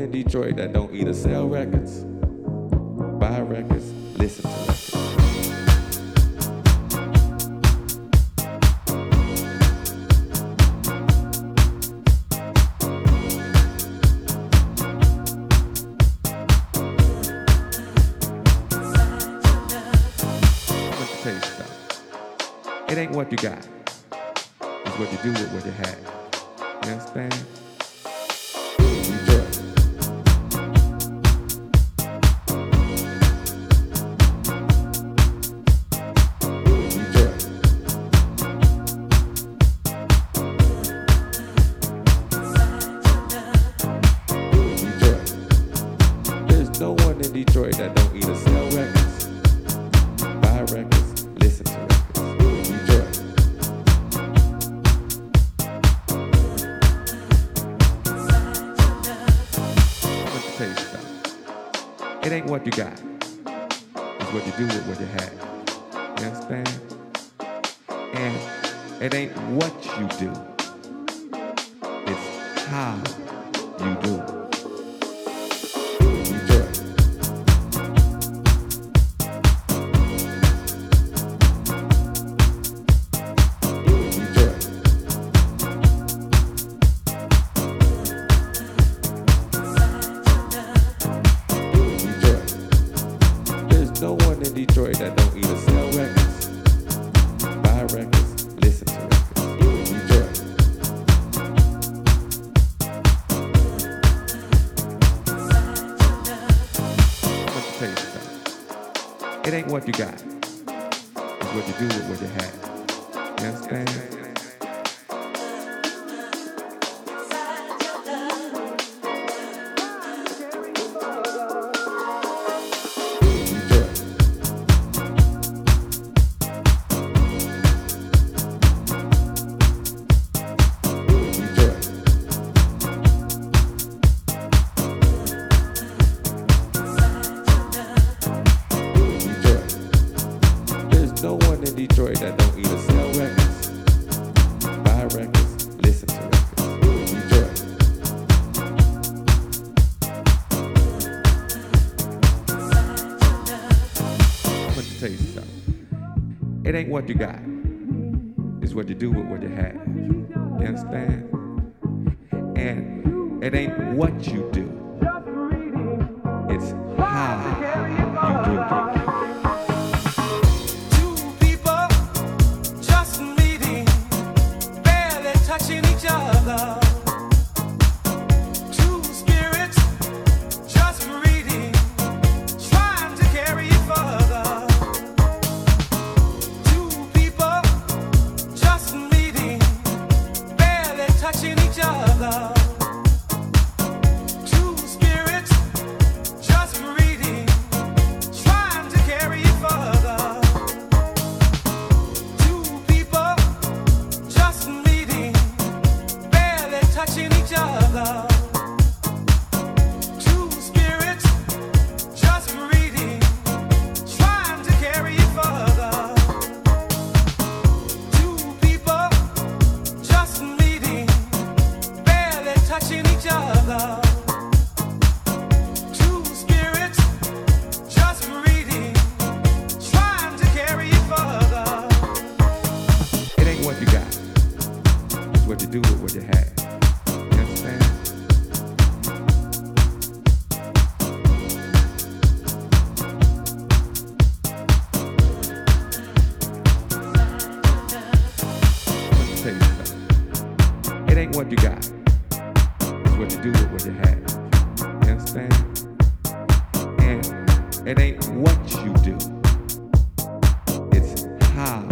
in Detroit that don't either sell records, buy records, listen to records. It ain't what you got. It's what you do with what you have. You understand? Detroit that don't sell records, buy records, listen to records. Detroit. Let me tell you something. It ain't what you got. It's what you do with what you have. You understand? And it ain't what you do. It's how you do. Detroit. Detroit that don't either sell records, buy records, listen to records. You. It ain't what you got. It's what you do with what you have. You understand? Detroit that don't either sell records, buy records, listen to records. Detroit. Let me tell you something. It ain't what you got. It's what you do with what you have. You understand? And it ain't what you do. It's how you do it. What you got. It's what you do with what you have. What you do with what you have. You understand? And it ain't what you do. It's how